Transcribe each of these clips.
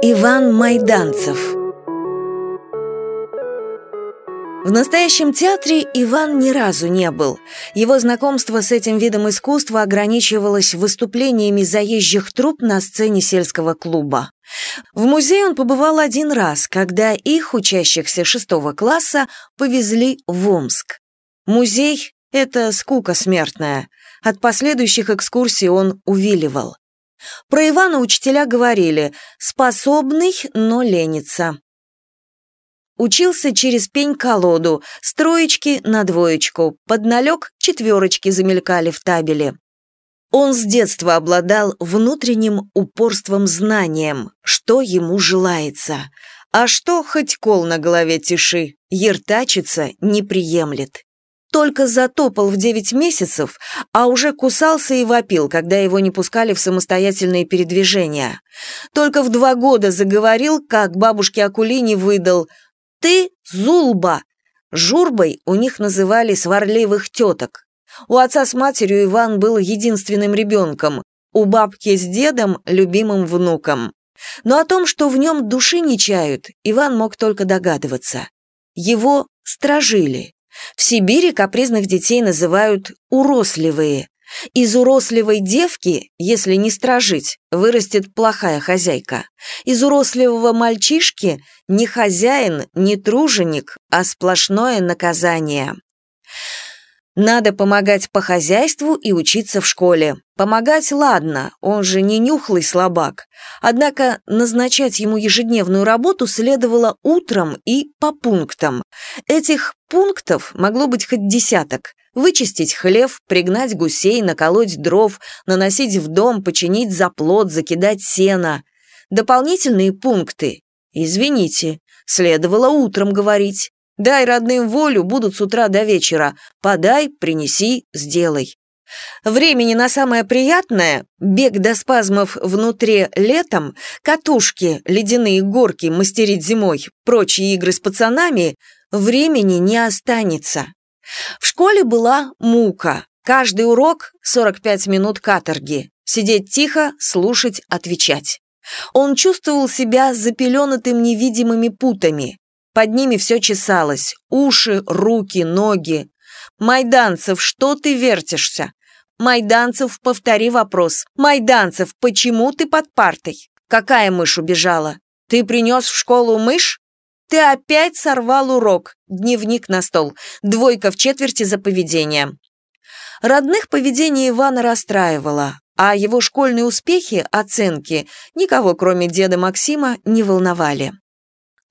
Иван Майданцев В настоящем театре Иван ни разу не был. Его знакомство с этим видом искусства ограничивалось выступлениями заезжих труп на сцене сельского клуба. В музей он побывал один раз, когда их, учащихся шестого класса, повезли в Омск. Музей — это скука смертная. От последующих экскурсий он увиливал. Про Ивана учителя говорили «способный, но ленится». Учился через пень-колоду, строечки на двоечку, подналег четверочки замелькали в табеле. Он с детства обладал внутренним упорством знанием, что ему желается, а что хоть кол на голове тиши, ертачиться не приемлет. Только затопал в девять месяцев, а уже кусался и вопил, когда его не пускали в самостоятельные передвижения. Только в два года заговорил, как бабушке Акулине выдал «Ты Зулба!» Журбой у них называли сварливых теток. У отца с матерью Иван был единственным ребенком, у бабки с дедом – любимым внуком. Но о том, что в нем души не чают, Иван мог только догадываться. Его стражили. В Сибири капризных детей называют «уросливые». Из уросливой девки, если не стражить, вырастет плохая хозяйка. Из уросливого мальчишки не хозяин, не труженик, а сплошное наказание. Надо помогать по хозяйству и учиться в школе. Помогать ладно, он же не нюхлый слабак. Однако назначать ему ежедневную работу следовало утром и по пунктам. Этих пунктов могло быть хоть десяток. Вычистить хлев, пригнать гусей, наколоть дров, наносить в дом, починить заплот, закидать сено. Дополнительные пункты. Извините, следовало утром говорить. Дай родным волю, будут с утра до вечера. Подай, принеси, сделай. Времени на самое приятное, бег до спазмов внутри летом, катушки, ледяные горки мастерить зимой, прочие игры с пацанами, времени не останется. В школе была мука. Каждый урок — 45 минут каторги. Сидеть тихо, слушать, отвечать. Он чувствовал себя запеленатым невидимыми путами. Под ними все чесалось. Уши, руки, ноги. «Майданцев, что ты вертишься?» «Майданцев, повтори вопрос. Майданцев, почему ты под партой? Какая мышь убежала? Ты принес в школу мышь? Ты опять сорвал урок. Дневник на стол. Двойка в четверти за поведение». Родных поведение Ивана расстраивало, а его школьные успехи, оценки, никого, кроме деда Максима, не волновали.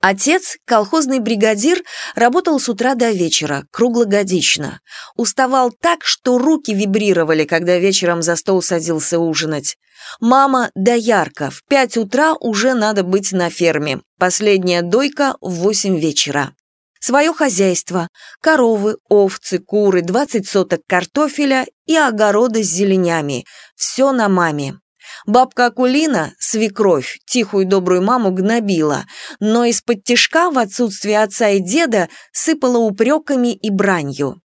Отец, колхозный бригадир, работал с утра до вечера, круглогодично. Уставал так, что руки вибрировали, когда вечером за стол садился ужинать. Мама доярка, в пять утра уже надо быть на ферме. Последняя дойка в восемь вечера. Свое хозяйство, коровы, овцы, куры, 20 соток картофеля и огороды с зеленями. Все на маме. Бабка Акулина, свекровь, тихую добрую маму гнобила, но из-под тишка в отсутствие отца и деда сыпала упреками и бранью.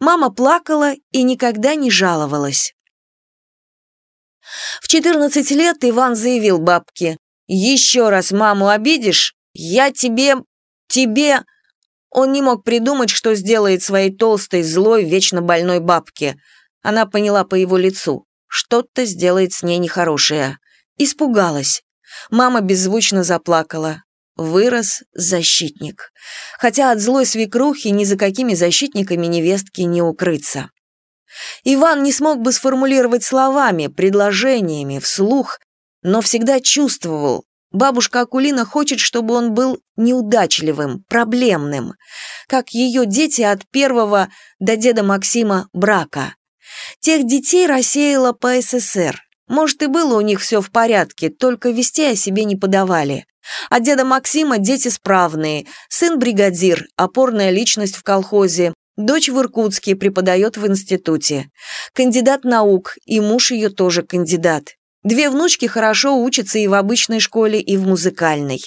Мама плакала и никогда не жаловалась. В 14 лет Иван заявил бабке, «Еще раз маму обидишь, я тебе... тебе...» Он не мог придумать, что сделает своей толстой, злой, вечно больной бабке. Она поняла по его лицу что-то сделает с ней нехорошее. Испугалась. Мама беззвучно заплакала. Вырос защитник. Хотя от злой свекрухи ни за какими защитниками невестки не укрыться. Иван не смог бы сформулировать словами, предложениями, вслух, но всегда чувствовал, бабушка Акулина хочет, чтобы он был неудачливым, проблемным, как ее дети от первого до деда Максима брака. Тех детей рассеяло по СССР. Может, и было у них все в порядке, только вести о себе не подавали. А деда Максима дети справные, сын бригадир, опорная личность в колхозе, дочь в Иркутске преподает в институте. Кандидат наук, и муж ее тоже кандидат. Две внучки хорошо учатся и в обычной школе, и в музыкальной.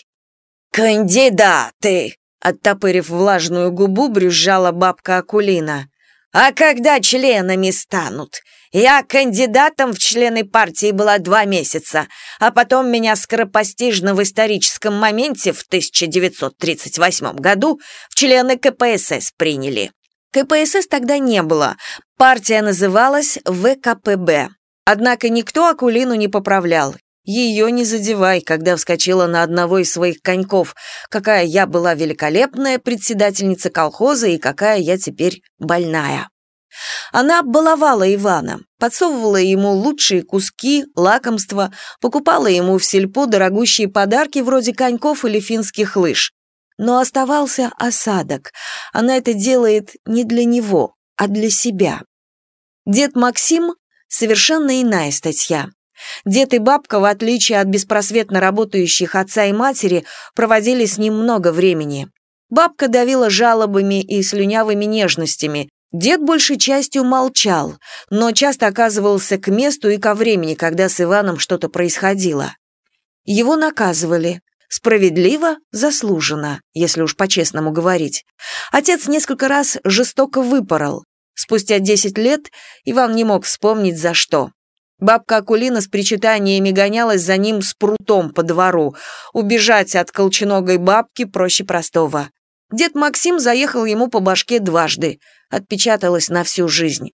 «Кандидаты!» оттопырив влажную губу, брюзжала бабка Акулина. «А когда членами станут? Я кандидатом в члены партии была два месяца, а потом меня скоропостижно в историческом моменте в 1938 году в члены КПСС приняли. КПСС тогда не было, партия называлась ВКПБ. Однако никто Акулину не поправлял. Ее не задевай, когда вскочила на одного из своих коньков, какая я была великолепная председательница колхоза и какая я теперь больная. Она баловала Ивана, подсовывала ему лучшие куски, лакомства, покупала ему в сельпо дорогущие подарки вроде коньков или финских лыж. Но оставался осадок. Она это делает не для него, а для себя. Дед Максим — совершенно иная статья. Дед и бабка, в отличие от беспросветно работающих отца и матери, проводили с ним много времени. Бабка давила жалобами и слюнявыми нежностями, Дед большей частью молчал, но часто оказывался к месту и ко времени, когда с Иваном что-то происходило. Его наказывали. Справедливо, заслуженно, если уж по-честному говорить. Отец несколько раз жестоко выпорол. Спустя десять лет Иван не мог вспомнить, за что. Бабка Акулина с причитаниями гонялась за ним с прутом по двору. Убежать от колченогой бабки проще простого. Дед Максим заехал ему по башке дважды, отпечаталось на всю жизнь.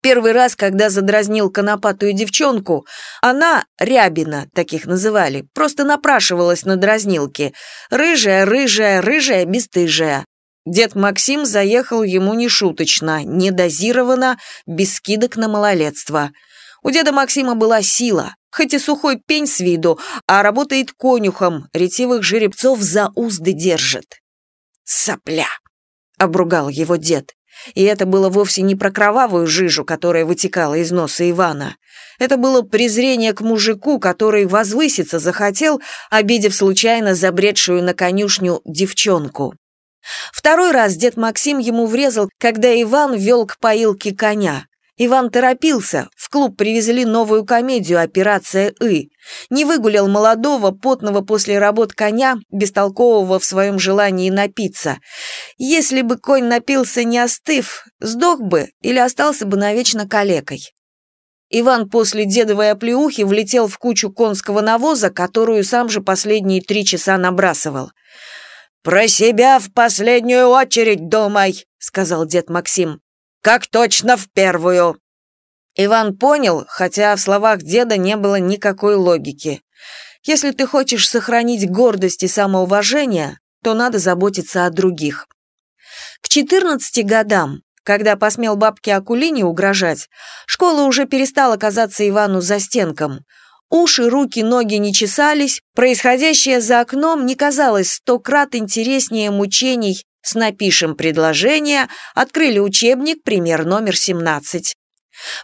Первый раз, когда задразнил конопатую девчонку, она, Рябина, таких называли, просто напрашивалась на дразнилки. Рыжая, рыжая, рыжая, бесстыжая. Дед Максим заехал ему нешуточно, недозированно, без скидок на малолетство. У деда Максима была сила, хоть и сухой пень с виду, а работает конюхом, ретивых жеребцов за узды держит. «Сопля!» — обругал его дед. И это было вовсе не про кровавую жижу, которая вытекала из носа Ивана. Это было презрение к мужику, который возвыситься захотел, обидев случайно забредшую на конюшню девчонку. Второй раз дед Максим ему врезал, когда Иван вел к поилке коня. Иван торопился, в клуб привезли новую комедию «Операция И». Не выгулял молодого, потного после работ коня, бестолкового в своем желании напиться. Если бы конь напился не остыв, сдох бы или остался бы навечно калекой. Иван после дедовой оплеухи влетел в кучу конского навоза, которую сам же последние три часа набрасывал. «Про себя в последнюю очередь думай», — сказал дед Максим. Как точно в первую!» Иван понял, хотя в словах деда не было никакой логики. Если ты хочешь сохранить гордость и самоуважение, то надо заботиться о других. К 14 годам, когда посмел бабке Акулине угрожать, школа уже перестала казаться Ивану застенком. Уши, руки, ноги не чесались, происходящее за окном не казалось сто крат интереснее мучений с «напишем предложение» открыли учебник, пример номер 17.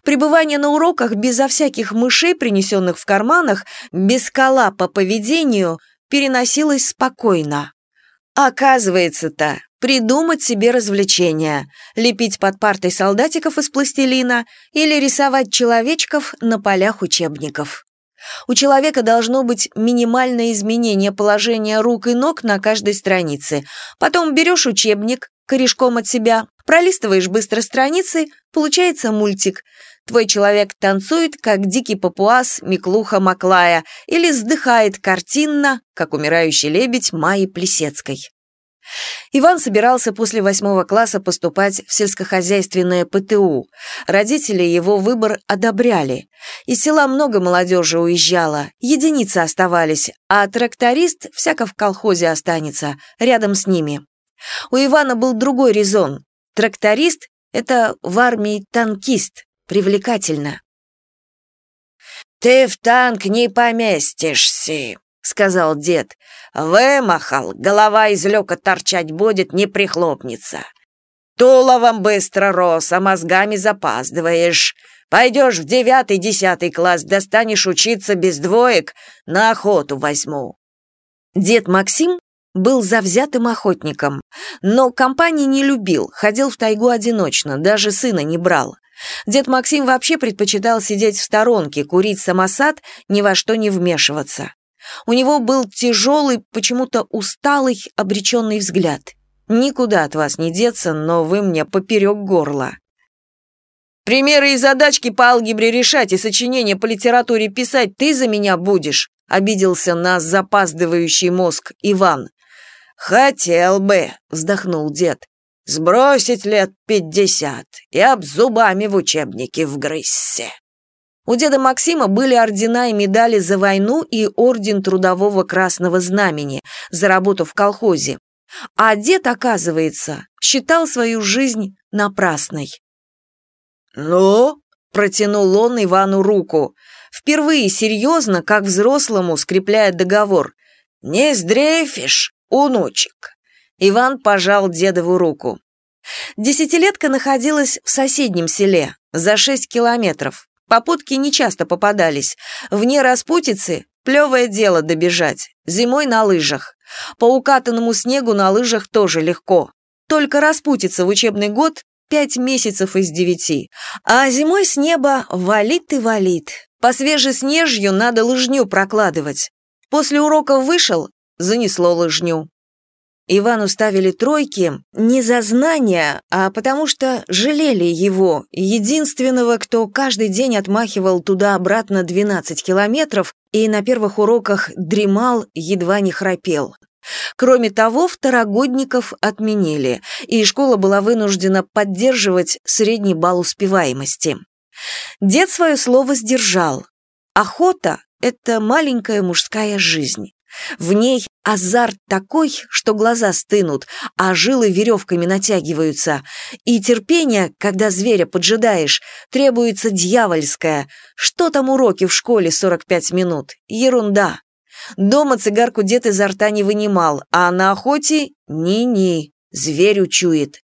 Пребывание на уроках безо всяких мышей, принесенных в карманах, без кола по поведению, переносилось спокойно. Оказывается-то, придумать себе развлечения, лепить под партой солдатиков из пластилина или рисовать человечков на полях учебников. У человека должно быть минимальное изменение положения рук и ног на каждой странице. Потом берешь учебник, корешком от себя, пролистываешь быстро страницы, получается мультик. Твой человек танцует, как дикий папуас Миклуха Маклая, или вздыхает картинно, как умирающий лебедь Майи Плесецкой. Иван собирался после восьмого класса поступать в сельскохозяйственное ПТУ. Родители его выбор одобряли. Из села много молодежи уезжало, единицы оставались, а тракторист всяко в колхозе останется, рядом с ними. У Ивана был другой резон. Тракторист — это в армии танкист, привлекательно. «Ты в танк не поместишься», — сказал дед. «Вымахал, голова из люка торчать будет, не прихлопнется. Туловом быстро рос, а мозгами запаздываешь. Пойдешь в девятый-десятый класс, достанешь учиться без двоек, на охоту возьму». Дед Максим был завзятым охотником, но компании не любил, ходил в тайгу одиночно, даже сына не брал. Дед Максим вообще предпочитал сидеть в сторонке, курить самосад, ни во что не вмешиваться. У него был тяжелый, почему-то усталый, обреченный взгляд. «Никуда от вас не деться, но вы мне поперек горла». «Примеры и задачки по алгебре решать и сочинения по литературе писать ты за меня будешь», обиделся на запаздывающий мозг Иван. «Хотел бы», — вздохнул дед, — «сбросить лет пятьдесят и об зубами в учебнике вгрызся». У деда Максима были ордена и медали за войну и орден Трудового Красного Знамени за работу в колхозе. А дед, оказывается, считал свою жизнь напрасной. «Ну?» – протянул он Ивану руку. Впервые серьезно, как взрослому, скрепляя договор. «Не сдрейфишь, унучек!» Иван пожал дедову руку. Десятилетка находилась в соседнем селе, за шесть километров. Попутки нечасто попадались. Вне распутицы плевое дело добежать. Зимой на лыжах. По укатанному снегу на лыжах тоже легко. Только распутиться в учебный год пять месяцев из девяти. А зимой с неба валит и валит. По свежеснежью надо лыжню прокладывать. После уроков вышел, занесло лыжню. Ивану ставили тройки не за знания, а потому что жалели его, единственного, кто каждый день отмахивал туда-обратно 12 километров и на первых уроках дремал, едва не храпел. Кроме того, второгодников отменили, и школа была вынуждена поддерживать средний балл успеваемости. Дед свое слово сдержал. Охота — это маленькая мужская жизнь. В ней азарт такой, что глаза стынут, а жилы веревками натягиваются. И терпение, когда зверя поджидаешь, требуется дьявольское. Что там уроки в школе 45 минут? Ерунда. Дома цигарку дед изо рта не вынимал, а на охоте ни-ни, зверь учует.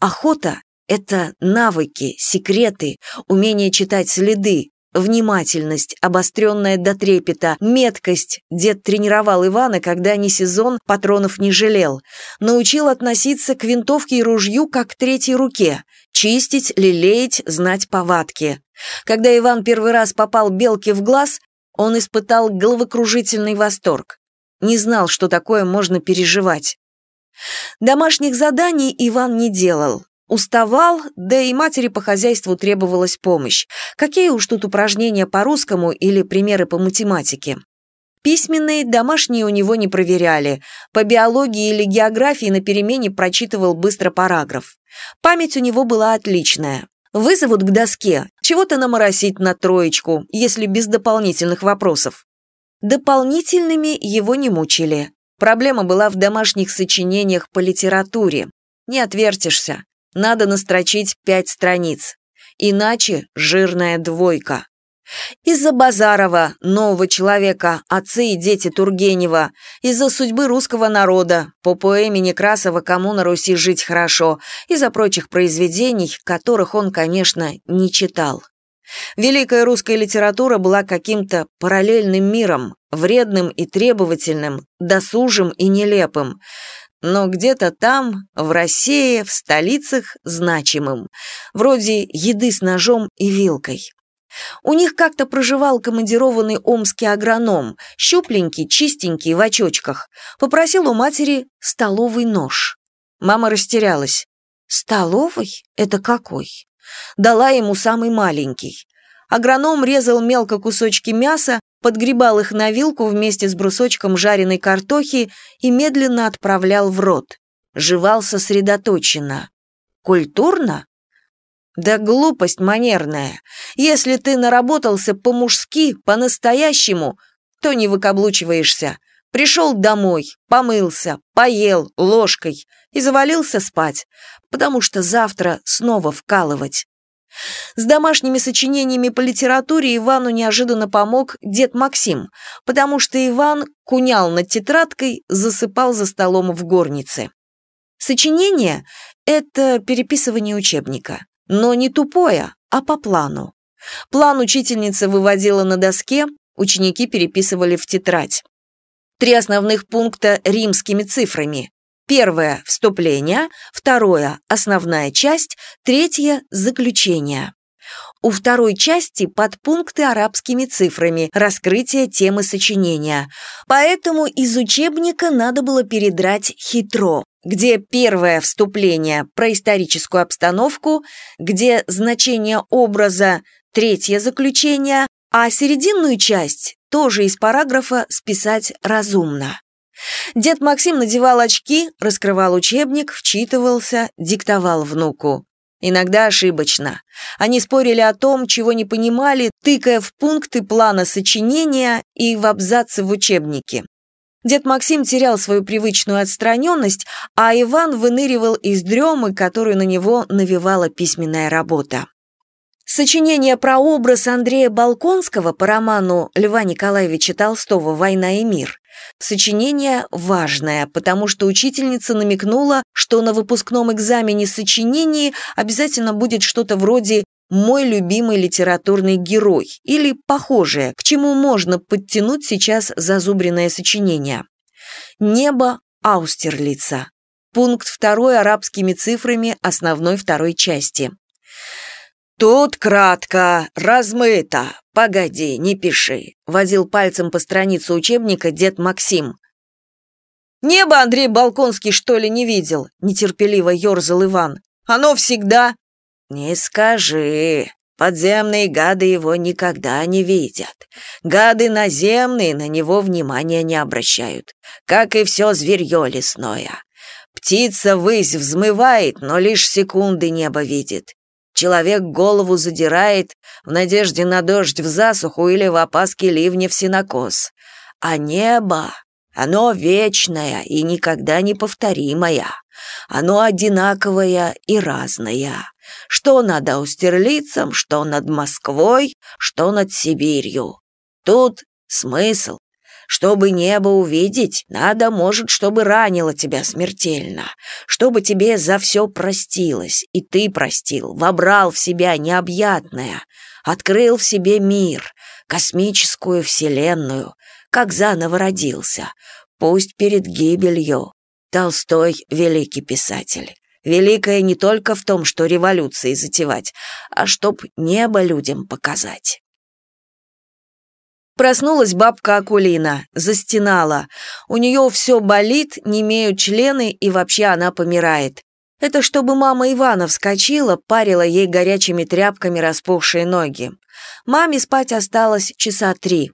Охота — это навыки, секреты, умение читать следы, Внимательность, обостренная до трепета, меткость. Дед тренировал Ивана, когда не сезон, патронов не жалел. Научил относиться к винтовке и ружью как к третьей руке. Чистить, лелеять, знать повадки. Когда Иван первый раз попал белке в глаз, он испытал головокружительный восторг. Не знал, что такое можно переживать. Домашних заданий Иван не делал. Уставал, да и матери по хозяйству требовалась помощь. Какие уж тут упражнения по русскому или примеры по математике. Письменные, домашние у него не проверяли. По биологии или географии на перемене прочитывал быстро параграф. Память у него была отличная. Вызовут к доске, чего-то наморосить на троечку, если без дополнительных вопросов. Дополнительными его не мучили. Проблема была в домашних сочинениях по литературе. Не отвертишься. Надо настрочить пять страниц. Иначе жирная двойка. Из-за Базарова, нового человека, отцы и дети Тургенева, из-за судьбы русского народа, по поэме Некрасова «Кому на Руси жить хорошо», из-за прочих произведений, которых он, конечно, не читал. Великая русская литература была каким-то параллельным миром, вредным и требовательным, досужим и нелепым но где-то там, в России, в столицах, значимым, вроде еды с ножом и вилкой. У них как-то проживал командированный омский агроном, щупленький, чистенький, в очочках. Попросил у матери столовый нож. Мама растерялась. «Столовый? Это какой?» Дала ему самый маленький. Агроном резал мелко кусочки мяса, подгребал их на вилку вместе с брусочком жареной картохи и медленно отправлял в рот. Жевал сосредоточенно. Культурно? Да глупость манерная. Если ты наработался по-мужски, по-настоящему, то не выкаблучиваешься. Пришел домой, помылся, поел ложкой и завалился спать, потому что завтра снова вкалывать. С домашними сочинениями по литературе Ивану неожиданно помог дед Максим, потому что Иван кунял над тетрадкой, засыпал за столом в горнице. Сочинение — это переписывание учебника, но не тупое, а по плану. План учительница выводила на доске, ученики переписывали в тетрадь. Три основных пункта римскими цифрами. Первое – вступление, второе – основная часть, третье – заключение. У второй части подпункты арабскими цифрами, раскрытие темы сочинения. Поэтому из учебника надо было передрать хитро, где первое вступление про историческую обстановку, где значение образа, третье заключение, а серединную часть тоже из параграфа списать разумно. Дед Максим надевал очки, раскрывал учебник, вчитывался, диктовал внуку. Иногда ошибочно. Они спорили о том, чего не понимали, тыкая в пункты плана сочинения и в абзацы в учебнике. Дед Максим терял свою привычную отстраненность, а Иван выныривал из дремы, которую на него навевала письменная работа. Сочинение про образ Андрея Балконского по роману Льва Николаевича Толстого «Война и мир» Сочинение важное, потому что учительница намекнула, что на выпускном экзамене сочинений обязательно будет что-то вроде «мой любимый литературный герой» или похожее, к чему можно подтянуть сейчас зазубренное сочинение. «Небо Аустерлица». Пункт второй арабскими цифрами основной второй части. «Тут кратко, размыто. Погоди, не пиши», — водил пальцем по странице учебника дед Максим. «Небо Андрей Балконский, что ли, не видел?» — нетерпеливо ерзал Иван. «Оно всегда...» «Не скажи. Подземные гады его никогда не видят. Гады наземные на него внимания не обращают, как и все зверье лесное. Птица высь взмывает, но лишь секунды небо видит. Человек голову задирает в надежде на дождь в засуху или в опаске ливня в синокос. А небо, оно вечное и никогда не повторимое. Оно одинаковое и разное. Что над Аустерлицем, что над Москвой, что над Сибирью. Тут смысл чтобы небо увидеть, надо, может, чтобы ранило тебя смертельно, чтобы тебе за все простилось, и ты простил, вобрал в себя необъятное, открыл в себе мир, космическую вселенную, как заново родился, пусть перед гибелью. Толстой — великий писатель. Великое не только в том, что революции затевать, а чтоб небо людям показать. Проснулась бабка Акулина, застенала. У нее все болит, не имеют члены, и вообще она помирает. Это чтобы мама Ивана вскочила, парила ей горячими тряпками распухшие ноги. Маме спать осталось часа три.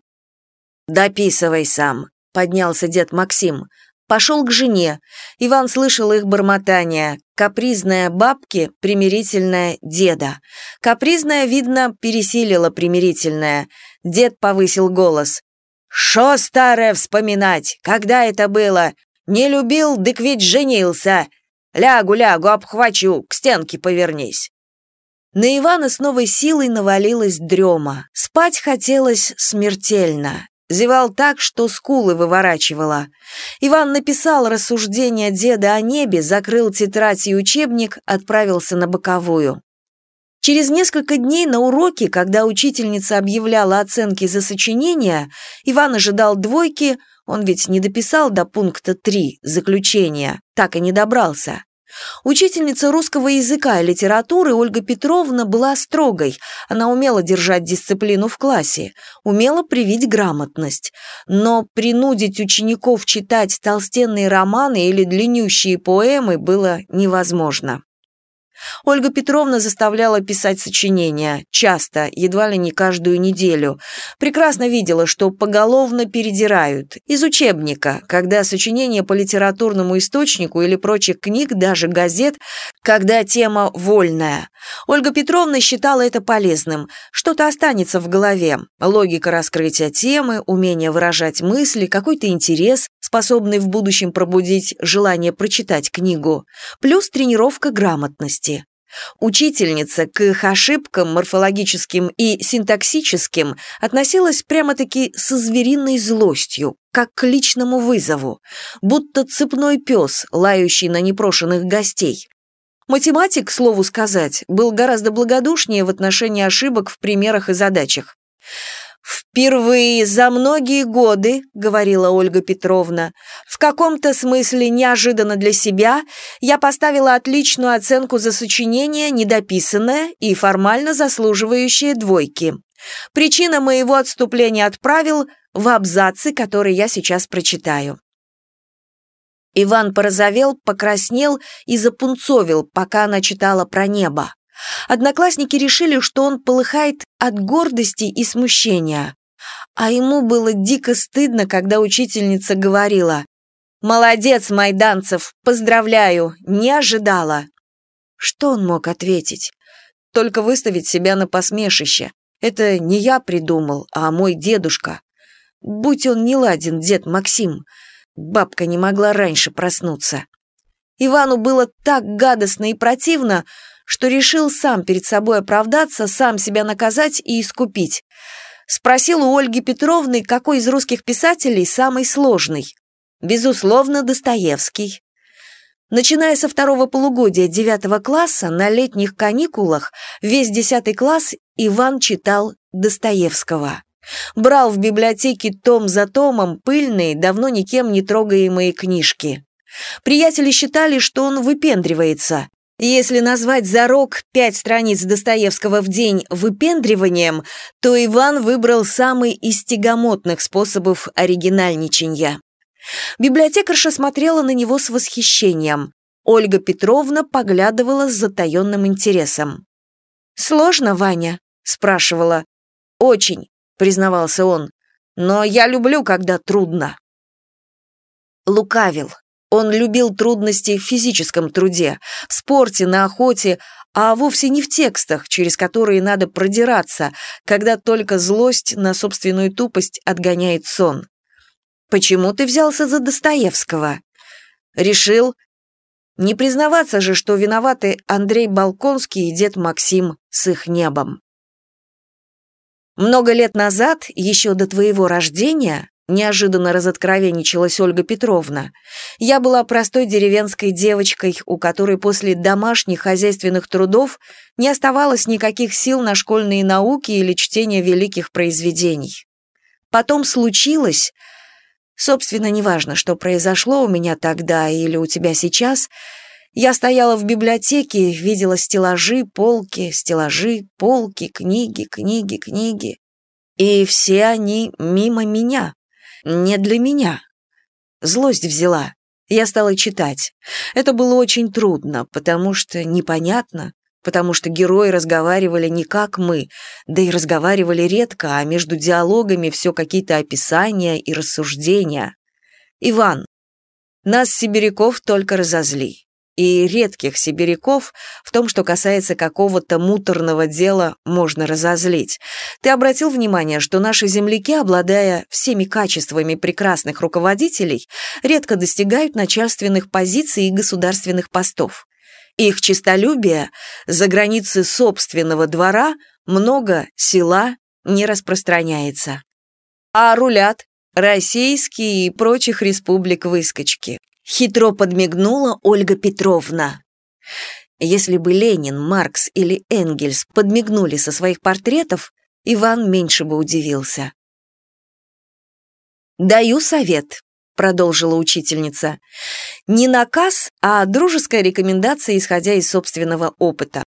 «Дописывай сам», — поднялся дед Максим. Пошел к жене. Иван слышал их бормотание. Капризная бабки, примирительная деда. Капризная, видно, пересилила примирительная. Дед повысил голос. «Шо старое вспоминать? Когда это было? Не любил, дык ведь женился. Лягу, лягу, обхвачу, к стенке повернись». На Ивана с новой силой навалилась дрема. Спать хотелось смертельно. Зевал так, что скулы выворачивала. Иван написал рассуждения деда о небе, закрыл тетрадь и учебник, отправился на боковую. Через несколько дней на уроке, когда учительница объявляла оценки за сочинения, Иван ожидал двойки, он ведь не дописал до пункта 3, заключения, так и не добрался. Учительница русского языка и литературы Ольга Петровна была строгой, она умела держать дисциплину в классе, умела привить грамотность, но принудить учеников читать толстенные романы или длиннющие поэмы было невозможно. Ольга Петровна заставляла писать сочинения, часто, едва ли не каждую неделю. Прекрасно видела, что поголовно передирают. Из учебника, когда сочинение по литературному источнику или прочих книг, даже газет, когда тема вольная. Ольга Петровна считала это полезным. Что-то останется в голове. Логика раскрытия темы, умение выражать мысли, какой-то интерес, способный в будущем пробудить желание прочитать книгу. Плюс тренировка грамотности. Учительница к их ошибкам морфологическим и синтаксическим относилась прямо-таки со звериной злостью, как к личному вызову, будто цепной пес, лающий на непрошенных гостей. Математик, к слову сказать, был гораздо благодушнее в отношении ошибок в примерах и задачах. «Впервые за многие годы», — говорила Ольга Петровна, «в каком-то смысле неожиданно для себя я поставила отличную оценку за сочинение, недописанное и формально заслуживающее двойки. Причина моего отступления от правил в абзаце, который я сейчас прочитаю». Иван порозовел, покраснел и запунцовил, пока она читала про небо. Одноклассники решили, что он полыхает от гордости и смущения. А ему было дико стыдно, когда учительница говорила «Молодец, Майданцев, поздравляю, не ожидала». Что он мог ответить? Только выставить себя на посмешище. Это не я придумал, а мой дедушка. Будь он не ладен, дед Максим. Бабка не могла раньше проснуться. Ивану было так гадостно и противно, что решил сам перед собой оправдаться, сам себя наказать и искупить. Спросил у Ольги Петровны, какой из русских писателей самый сложный. Безусловно, Достоевский. Начиная со второго полугодия девятого класса, на летних каникулах, весь десятый класс Иван читал Достоевского. Брал в библиотеке том за томом пыльные, давно никем не трогаемые книжки. Приятели считали, что он выпендривается. Если назвать за рок пять страниц Достоевского в день выпендриванием, то Иван выбрал самый из тягомотных способов оригинальничания. Библиотекарша смотрела на него с восхищением. Ольга Петровна поглядывала с затаенным интересом. «Сложно, Ваня?» – спрашивала. «Очень», – признавался он. «Но я люблю, когда трудно». Лукавил. Он любил трудности в физическом труде, в спорте, на охоте, а вовсе не в текстах, через которые надо продираться, когда только злость на собственную тупость отгоняет сон. «Почему ты взялся за Достоевского?» «Решил. Не признаваться же, что виноваты Андрей Балконский и дед Максим с их небом». Много лет назад, еще до твоего рождения, Неожиданно разоткровенничалась Ольга Петровна. Я была простой деревенской девочкой, у которой после домашних хозяйственных трудов не оставалось никаких сил на школьные науки или чтение великих произведений. Потом случилось... Собственно, неважно, что произошло у меня тогда или у тебя сейчас. Я стояла в библиотеке, видела стеллажи, полки, стеллажи, полки, книги, книги, книги. И все они мимо меня. Не для меня. Злость взяла. Я стала читать. Это было очень трудно, потому что непонятно, потому что герои разговаривали не как мы, да и разговаривали редко, а между диалогами все какие-то описания и рассуждения. Иван, нас, сибиряков, только разозли и редких сибиряков в том, что касается какого-то муторного дела, можно разозлить. Ты обратил внимание, что наши земляки, обладая всеми качествами прекрасных руководителей, редко достигают начальственных позиций и государственных постов. Их честолюбие за границы собственного двора много села не распространяется. А рулят российские и прочих республик выскочки. Хитро подмигнула Ольга Петровна. Если бы Ленин, Маркс или Энгельс подмигнули со своих портретов, Иван меньше бы удивился. «Даю совет», — продолжила учительница. «Не наказ, а дружеская рекомендация, исходя из собственного опыта.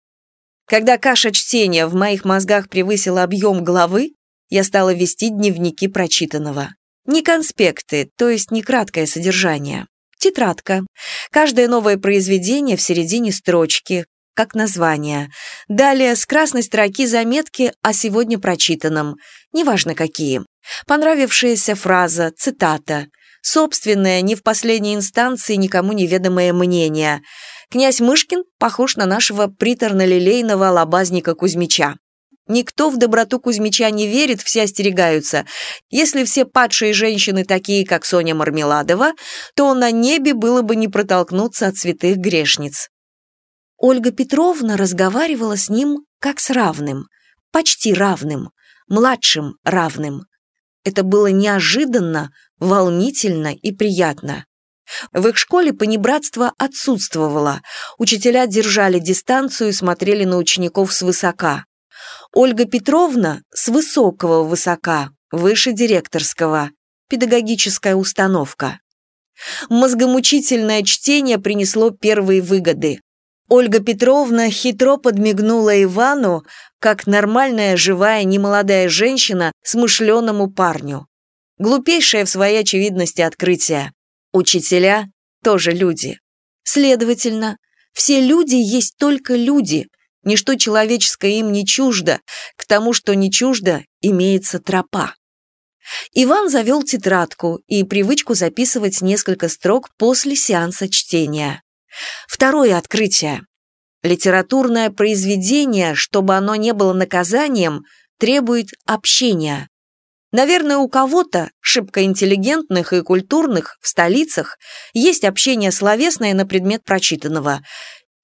Когда каша чтения в моих мозгах превысила объем главы, я стала вести дневники прочитанного. Не конспекты, то есть не краткое содержание. Тетрадка. Каждое новое произведение в середине строчки, как название. Далее с красной строки заметки о сегодня прочитанном, неважно какие. Понравившаяся фраза, цитата. Собственное, не в последней инстанции никому неведомое мнение. Князь Мышкин похож на нашего приторно-лилейного лобазника Кузьмича. Никто в доброту Кузьмича не верит, все остерегаются. Если все падшие женщины такие, как Соня Мармеладова, то на небе было бы не протолкнуться от святых грешниц. Ольга Петровна разговаривала с ним как с равным, почти равным, младшим равным. Это было неожиданно, волнительно и приятно. В их школе понебратство отсутствовало, учителя держали дистанцию и смотрели на учеников свысока. Ольга Петровна с высокого высока, выше директорского, педагогическая установка. Мозгомучительное чтение принесло первые выгоды. Ольга Петровна хитро подмигнула Ивану, как нормальная, живая, немолодая женщина смышленому парню. Глупейшее в своей очевидности открытие. Учителя тоже люди. Следовательно, все люди есть только люди, ничто человеческое им не чуждо, к тому, что не чуждо, имеется тропа. Иван завел тетрадку и привычку записывать несколько строк после сеанса чтения. Второе открытие. Литературное произведение, чтобы оно не было наказанием, требует общения. Наверное, у кого-то, шибко интеллигентных и культурных, в столицах, есть общение словесное на предмет прочитанного.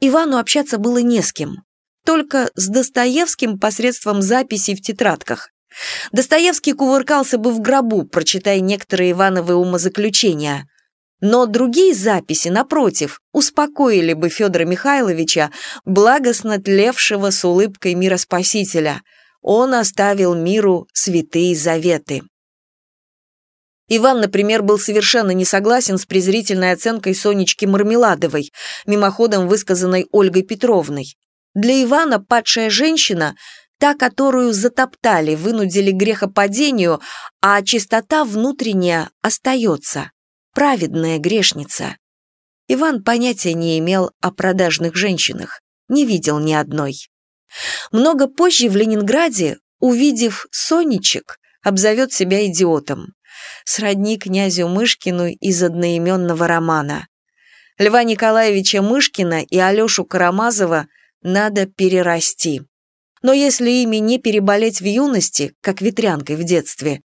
Ивану общаться было не с кем. Только с Достоевским посредством записей в тетрадках. Достоевский кувыркался бы в гробу, прочитая некоторые Ивановы умозаключения. Но другие записи, напротив, успокоили бы Федора Михайловича, благостно тлевшего с улыбкой мира Спасителя. Он оставил миру святые заветы. Иван, например, был совершенно не согласен с презрительной оценкой Сонечки Мармеладовой, мимоходом высказанной Ольгой Петровной. Для Ивана падшая женщина та, которую затоптали, вынудили грехопадению, а чистота внутренняя остается. Праведная грешница. Иван понятия не имел о продажных женщинах, не видел ни одной. Много позже в Ленинграде, увидев Сонечек, обзовет себя идиотом. Сродни князю Мышкину из одноименного романа. Льва Николаевича Мышкина и Алешу Карамазова надо перерасти. Но если ими не переболеть в юности, как ветрянкой в детстве,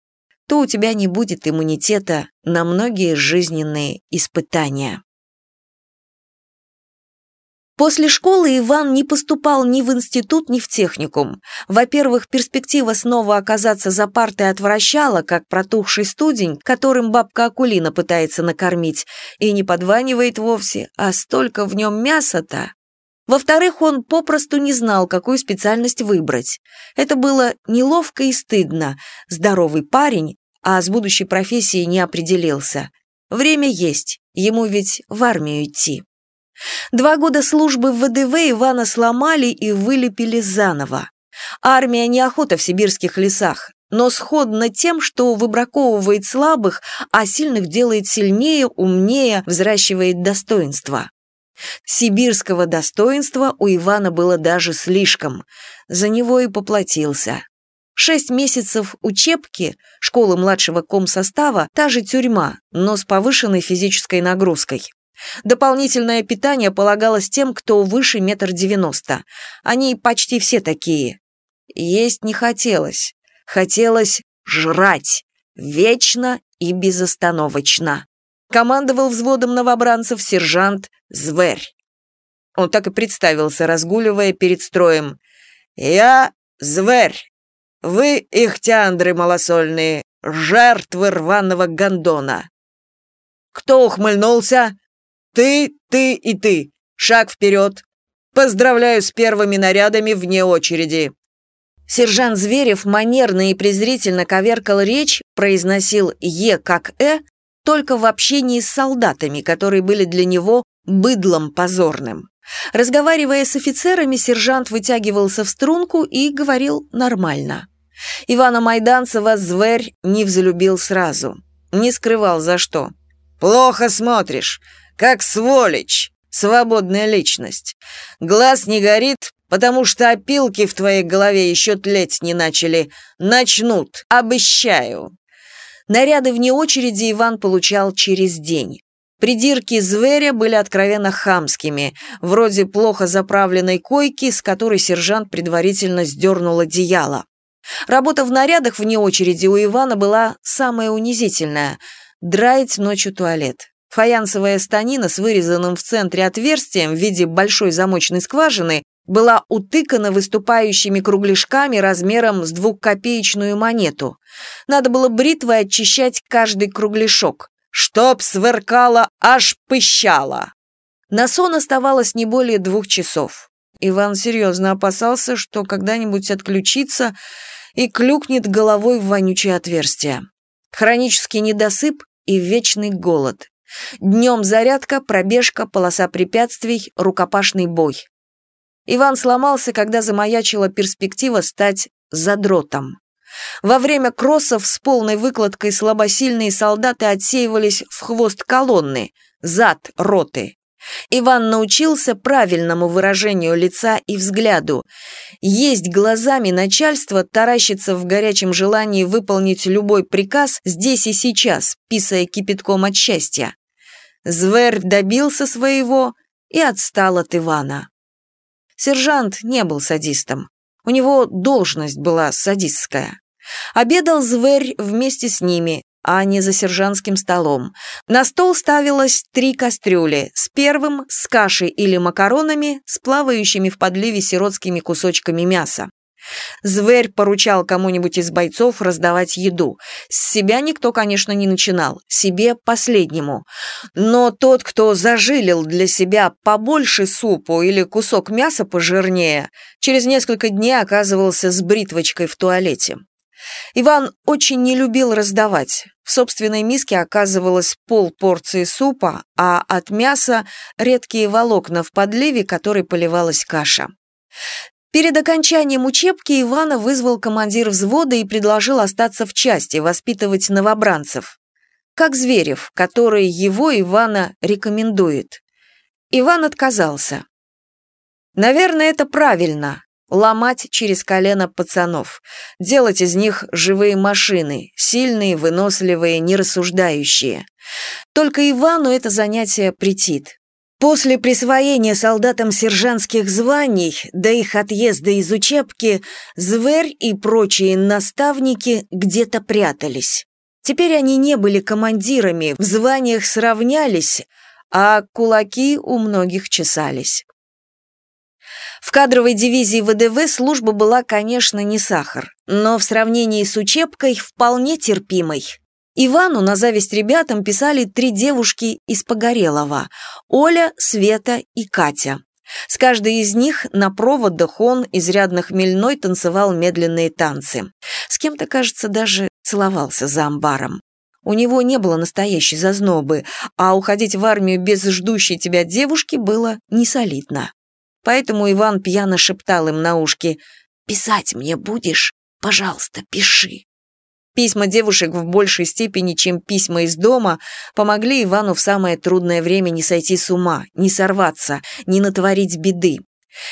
то у тебя не будет иммунитета на многие жизненные испытания. После школы Иван не поступал ни в институт, ни в техникум. Во-первых, перспектива снова оказаться за партой отвращала, как протухший студень, которым бабка Акулина пытается накормить, и не подванивает вовсе, а столько в нем мяса-то. Во-вторых, он попросту не знал, какую специальность выбрать. Это было неловко и стыдно. Здоровый парень, а с будущей профессией не определился. Время есть, ему ведь в армию идти. Два года службы в ВДВ Ивана сломали и вылепили заново. Армия неохота в сибирских лесах, но сходна тем, что выбраковывает слабых, а сильных делает сильнее, умнее, взращивает достоинство. Сибирского достоинства у Ивана было даже слишком. За него и поплатился. Шесть месяцев учебки, школы младшего комсостава, та же тюрьма, но с повышенной физической нагрузкой. Дополнительное питание полагалось тем, кто выше метр девяносто. Они почти все такие. Есть не хотелось. Хотелось жрать. Вечно и безостановочно командовал взводом новобранцев сержант Зверь. Он так и представился, разгуливая перед строем. «Я Зверь. Вы, ихтяндры малосольные, жертвы рваного гондона». «Кто ухмыльнулся?» «Ты, ты и ты. Шаг вперед. Поздравляю с первыми нарядами вне очереди». Сержант Зверев манерно и презрительно коверкал речь, произносил «е» как «э», только в общении с солдатами, которые были для него быдлом позорным. Разговаривая с офицерами, сержант вытягивался в струнку и говорил нормально. Ивана Майданцева зверь не взлюбил сразу. Не скрывал за что. «Плохо смотришь, как сволочь, свободная личность. Глаз не горит, потому что опилки в твоей голове еще тлеть не начали. Начнут, обещаю». Наряды вне очереди Иван получал через день. Придирки зверя были откровенно хамскими, вроде плохо заправленной койки, с которой сержант предварительно сдернул одеяло. Работа в нарядах вне очереди у Ивана была самая унизительная – драить ночью туалет. Фаянсовая станина с вырезанным в центре отверстием в виде большой замочной скважины была утыкана выступающими кругляшками размером с двухкопеечную монету. Надо было бритвой очищать каждый кругляшок, чтоб сверкало, аж пыщало. На сон оставалось не более двух часов. Иван серьезно опасался, что когда-нибудь отключится и клюкнет головой в вонючее отверстие. Хронический недосып и вечный голод. Днем зарядка, пробежка, полоса препятствий, рукопашный бой. Иван сломался, когда замаячила перспектива стать задротом. Во время кроссов с полной выкладкой слабосильные солдаты отсеивались в хвост колонны, зад роты. Иван научился правильному выражению лица и взгляду. Есть глазами начальство, таращиться в горячем желании выполнить любой приказ здесь и сейчас, писая кипятком от счастья. Зверь добился своего и отстал от Ивана. Сержант не был садистом. У него должность была садистская. Обедал Зверь вместе с ними, а не за сержантским столом. На стол ставилось три кастрюли, с первым, с кашей или макаронами, с плавающими в подливе сиротскими кусочками мяса. Зверь поручал кому-нибудь из бойцов раздавать еду. С себя никто, конечно, не начинал, себе последнему. Но тот, кто зажилил для себя побольше супу или кусок мяса пожирнее, через несколько дней оказывался с бритвочкой в туалете. Иван очень не любил раздавать. В собственной миске оказывалось пол порции супа, а от мяса редкие волокна в подливе, которой поливалась каша. Перед окончанием учебки Ивана вызвал командир взвода и предложил остаться в части, воспитывать новобранцев. Как Зверев, который его, Ивана, рекомендует. Иван отказался. Наверное, это правильно ломать через колено пацанов, делать из них живые машины, сильные, выносливые, нерассуждающие. Только Ивану это занятие претит. После присвоения солдатам сержантских званий до их отъезда из учебки Зверь и прочие наставники где-то прятались. Теперь они не были командирами, в званиях сравнялись, а кулаки у многих чесались. В кадровой дивизии ВДВ служба была, конечно, не сахар, но в сравнении с учебкой вполне терпимой. Ивану на зависть ребятам писали три девушки из Погорелого – Оля, Света и Катя. С каждой из них на проводах он, изрядно хмельной, танцевал медленные танцы. С кем-то, кажется, даже целовался за амбаром. У него не было настоящей зазнобы, а уходить в армию без ждущей тебя девушки было несолидно. Поэтому Иван пьяно шептал им на ушки «Писать мне будешь? Пожалуйста, пиши». Письма девушек в большей степени, чем письма из дома, помогли Ивану в самое трудное время не сойти с ума, не сорваться, не натворить беды.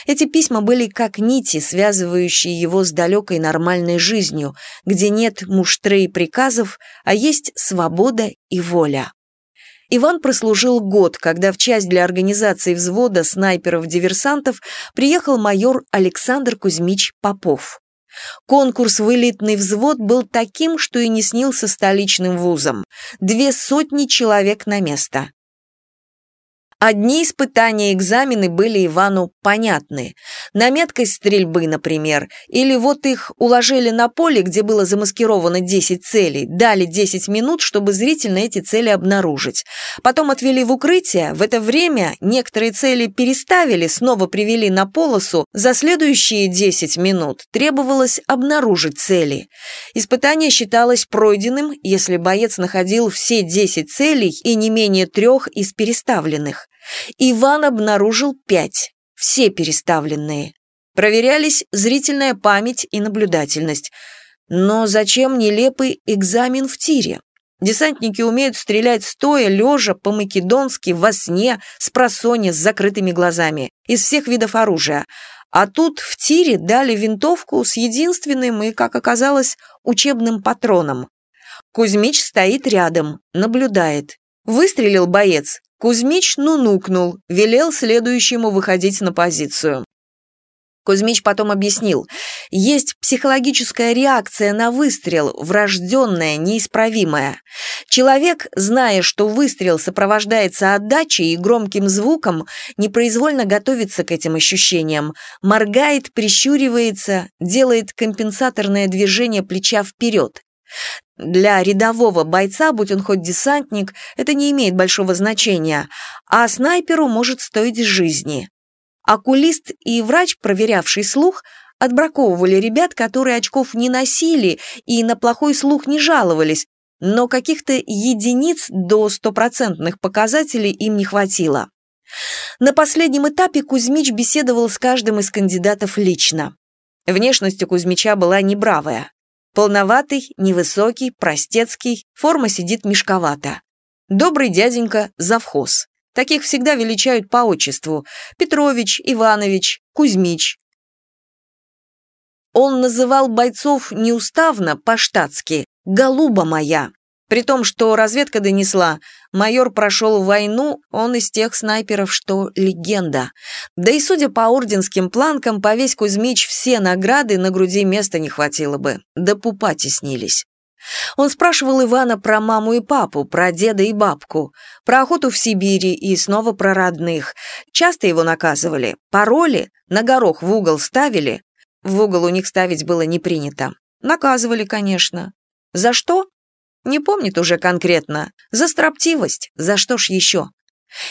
Эти письма были как нити, связывающие его с далекой нормальной жизнью, где нет муштры и приказов, а есть свобода и воля. Иван прослужил год, когда в часть для организации взвода снайперов-диверсантов приехал майор Александр Кузьмич Попов. Конкурс в элитный взвод был таким, что и не снился столичным вузом. Две сотни человек на место. Одни испытания и экзамены были Ивану понятны. На меткость стрельбы, например. Или вот их уложили на поле, где было замаскировано 10 целей, дали 10 минут, чтобы зрительно эти цели обнаружить. Потом отвели в укрытие, в это время некоторые цели переставили, снова привели на полосу, за следующие 10 минут требовалось обнаружить цели. Испытание считалось пройденным, если боец находил все 10 целей и не менее трех из переставленных. Иван обнаружил пять, все переставленные. Проверялись зрительная память и наблюдательность. Но зачем нелепый экзамен в тире? Десантники умеют стрелять стоя, лежа, по-македонски, во сне, с просонья, с закрытыми глазами, из всех видов оружия. А тут в тире дали винтовку с единственным и, как оказалось, учебным патроном. Кузьмич стоит рядом, наблюдает. Выстрелил боец, Кузьмич нунукнул, велел следующему выходить на позицию. Кузьмич потом объяснил, есть психологическая реакция на выстрел, врожденная, неисправимая. Человек, зная, что выстрел сопровождается отдачей и громким звуком, непроизвольно готовится к этим ощущениям, моргает, прищуривается, делает компенсаторное движение плеча вперед. Для рядового бойца, будь он хоть десантник, это не имеет большого значения, а снайперу может стоить жизни. Окулист и врач, проверявший слух, отбраковывали ребят, которые очков не носили и на плохой слух не жаловались, но каких-то единиц до стопроцентных показателей им не хватило. На последнем этапе Кузьмич беседовал с каждым из кандидатов лично. Внешность у Кузьмича была небравая. Полноватый, невысокий, простецкий, форма сидит мешковато. Добрый дяденька – завхоз. Таких всегда величают по отчеству – Петрович, Иванович, Кузьмич. Он называл бойцов неуставно, по-штатски, «голуба моя», при том, что разведка донесла, майор прошел войну, он из тех снайперов, что легенда. Да и судя по орденским планкам, повесь Кузьмич все награды, на груди места не хватило бы. Да пупа теснились. Он спрашивал Ивана про маму и папу, про деда и бабку, про охоту в Сибири и снова про родных. Часто его наказывали. Пароли на горох в угол ставили. В угол у них ставить было не принято. Наказывали, конечно. За что? Не помнит уже конкретно. За строптивость. За что ж еще?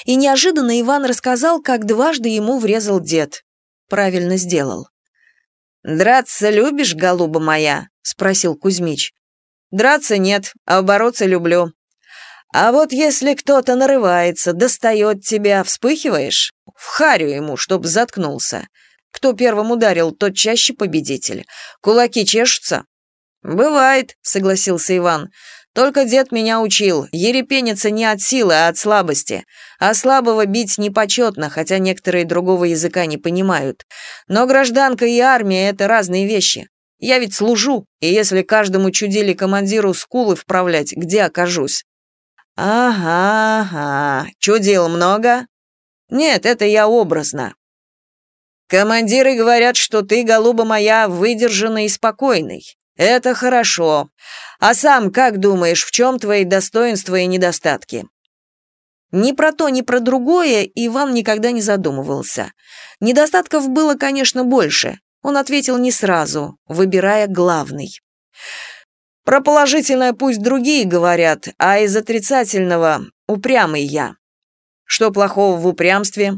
И неожиданно Иван рассказал, как дважды ему врезал дед. Правильно сделал. «Драться любишь, голуба моя?» — спросил Кузьмич. «Драться нет, а бороться люблю. А вот если кто-то нарывается, достает тебя, вспыхиваешь? В харю ему, чтоб заткнулся. Кто первым ударил, тот чаще победитель. Кулаки чешутся?» «Бывает», — согласился Иван. Только дед меня учил, ерепениться не от силы, а от слабости. А слабого бить непочетно, хотя некоторые другого языка не понимают. Но гражданка и армия — это разные вещи. Я ведь служу, и если каждому чудили командиру скулы вправлять, где окажусь? Ага, ага. Чудил много? Нет, это я образно. Командиры говорят, что ты, голуба моя, выдержанный и спокойный. Это хорошо. А сам как думаешь, в чем твои достоинства и недостатки? Ни про то, ни про другое Иван никогда не задумывался. Недостатков было, конечно, больше. Он ответил не сразу, выбирая главный. Про положительное пусть другие говорят, а из отрицательного упрямый я. Что плохого в упрямстве?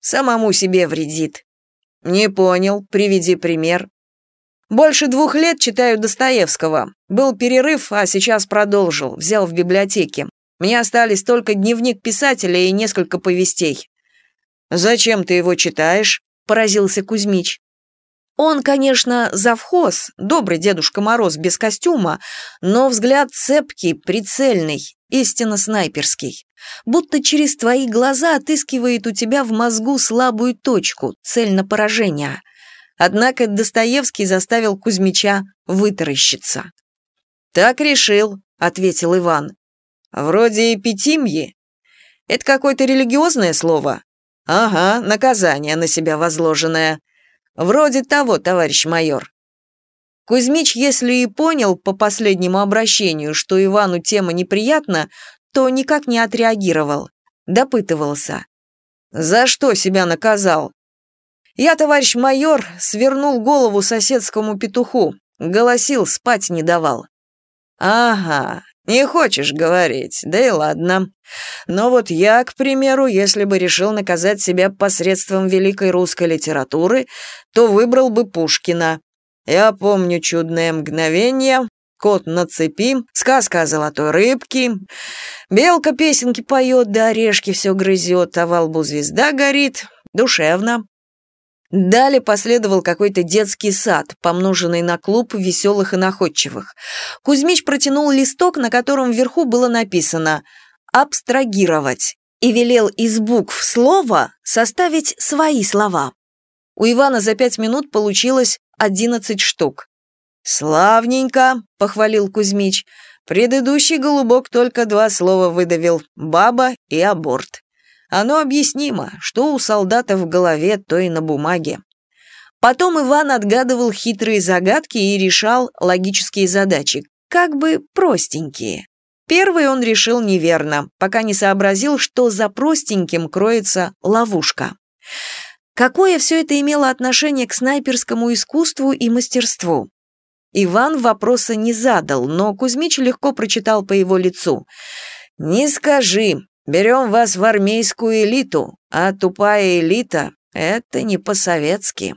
Самому себе вредит. Не понял, приведи пример. Больше двух лет читаю Достоевского. Был перерыв, а сейчас продолжил, взял в библиотеке. Мне остались только дневник писателя и несколько повестей. «Зачем ты его читаешь?» – поразился Кузьмич. Он, конечно, завхоз, добрый Дедушка Мороз без костюма, но взгляд цепкий, прицельный, истинно снайперский. Будто через твои глаза отыскивает у тебя в мозгу слабую точку, цель на поражение – Однако Достоевский заставил Кузьмича вытаращиться. «Так решил», — ответил Иван. «Вроде эпитимьи. Это какое-то религиозное слово?» «Ага, наказание на себя возложенное. Вроде того, товарищ майор». Кузьмич, если и понял по последнему обращению, что Ивану тема неприятна, то никак не отреагировал. Допытывался. «За что себя наказал?» Я, товарищ майор, свернул голову соседскому петуху, голосил, спать не давал. Ага, не хочешь говорить, да и ладно. Но вот я, к примеру, если бы решил наказать себя посредством великой русской литературы, то выбрал бы Пушкина. Я помню чудное мгновение, кот на цепи, сказка о золотой рыбке, белка песенки поет, да орешки все грызет, а во лбу звезда горит, душевно. Далее последовал какой-то детский сад, помноженный на клуб веселых и находчивых. Кузьмич протянул листок, на котором вверху было написано «абстрагировать» и велел из букв слова составить свои слова. У Ивана за пять минут получилось одиннадцать штук. «Славненько», — похвалил Кузьмич. «Предыдущий голубок только два слова выдавил — баба и аборт». Оно объяснимо, что у солдата в голове, то и на бумаге. Потом Иван отгадывал хитрые загадки и решал логические задачи, как бы простенькие. Первый он решил неверно, пока не сообразил, что за простеньким кроется ловушка. Какое все это имело отношение к снайперскому искусству и мастерству? Иван вопроса не задал, но Кузьмич легко прочитал по его лицу. «Не скажи, Берем вас в армейскую элиту, а тупая элита Это не по-советски.